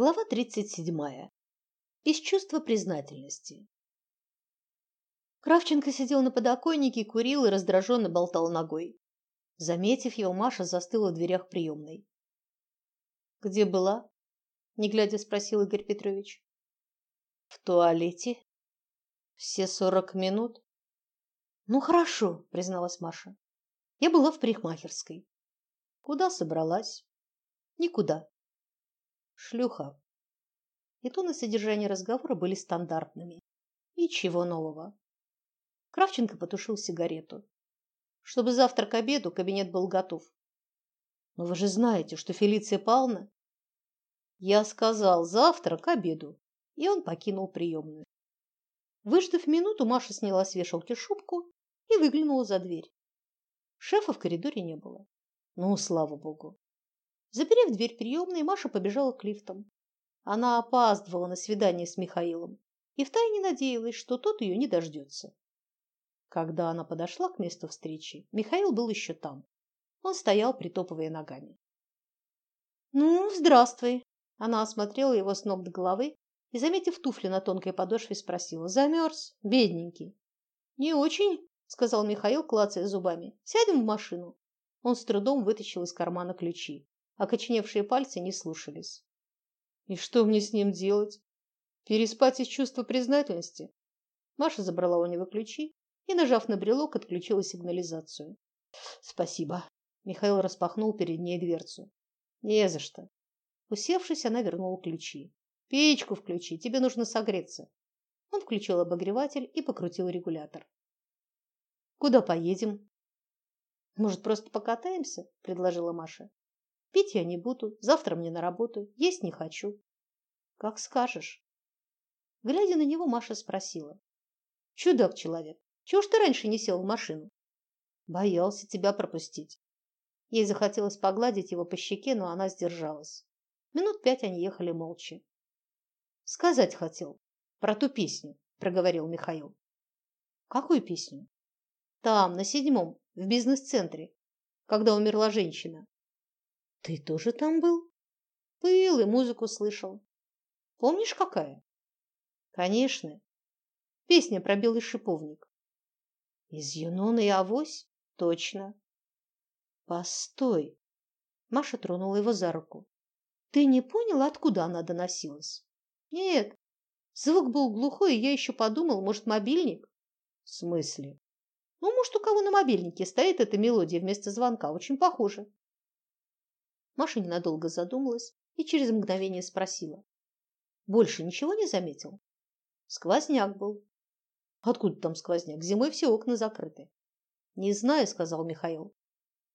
Глава 37. Из чувства признательности. Кравченко сидел на подоконнике, курил и раздраженно болтал ногой. Заметив его, Маша застыла в дверях приемной. «Где была?» – не глядя спросил Игорь Петрович. «В туалете. Все сорок минут?» «Ну, хорошо», – призналась Маша. «Я была в парикмахерской». «Куда собралась?» «Никуда. Шлюха. И тон и содержание разговора были стандартными. Ничего нового. Кравченко потушил сигарету. Чтобы завтра к обеду кабинет был готов. Но вы же знаете, что Фелиция Павловна... Я сказал завтра к обеду. И он покинул приемную. Выждав минуту, Маша сняла с вешалки шубку и выглянула за дверь. Шефа в коридоре не было. Ну, слава богу. Заперев дверь приемной, Маша побежала к лифтам. Она опаздывала на свидание с Михаилом и втайне надеялась, что тот ее не дождется. Когда она подошла к месту встречи, Михаил был еще там. Он стоял, притопывая ногами. «Ну, здравствуй!» Она осмотрела его с ног до головы и, заметив туфли на тонкой подошве, спросила. «Замерз, бедненький?» «Не очень», — сказал Михаил, клацая зубами. «Сядем в машину». Он с трудом вытащил из кармана ключи. Окоченевшие пальцы не слушались. И что мне с ним делать? Переспать из чувства признательности? Маша забрала у него ключи и, нажав на брелок, отключила сигнализацию. Спасибо. Михаил распахнул перед ней дверцу. Не за что. Усевшись, она вернула ключи. Печку включи, тебе нужно согреться. Он включил обогреватель и покрутил регулятор. Куда поедем? Может, просто покатаемся, предложила Маша. Пить я не буду, завтра мне на работу, есть не хочу. Как скажешь. Глядя на него, Маша спросила: "Чудак человек, чего ж ты раньше не сел в машину?" Боялся тебя пропустить. Ей захотелось погладить его по щеке, но она сдержалась. Минут пять они ехали молча. Сказать хотел про ту песню, проговорил Михаил. Какую песню? Там, на седьмом, в бизнес-центре, когда умерла женщина. Ты тоже там был? Был и музыку слышал. Помнишь, какая? Конечно. Песня про белый шиповник. Из Юнона и Авось? Точно. Постой. Маша тронула его за руку. Ты не понял, откуда она доносилась? Нет. Звук был глухой, и я еще подумал, может, мобильник? В смысле? Ну, может, у кого на мобильнике стоит эта мелодия вместо звонка. Очень похоже. Маша ненадолго задумалась и через мгновение спросила. Больше ничего не заметил? Сквозняк был. Откуда там сквозняк? Зимой все окна закрыты. Не знаю, сказал Михаил.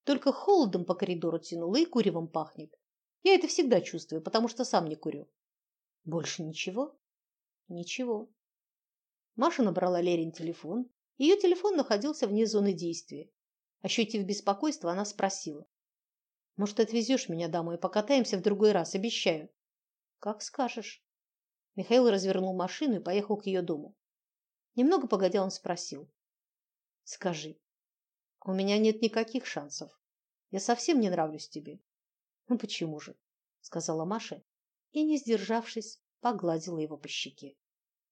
Только холодом по коридору тянуло и куревом пахнет. Я это всегда чувствую, потому что сам не курю. Больше ничего? Ничего. Маша набрала Лерин телефон. Ее телефон находился вне зоны действия. Ощутив беспокойство, она спросила: может, отвезешь меня домой, покатаемся в другой раз, обещаю. Как скажешь. Михаил развернул машину и поехал к ее дому. Немного погодя, он спросил: "Скажи, у меня нет никаких шансов. Я совсем не нравлюсь тебе". "Ну почему же?" сказала Маша и, не сдержавшись, погладила его по щеке.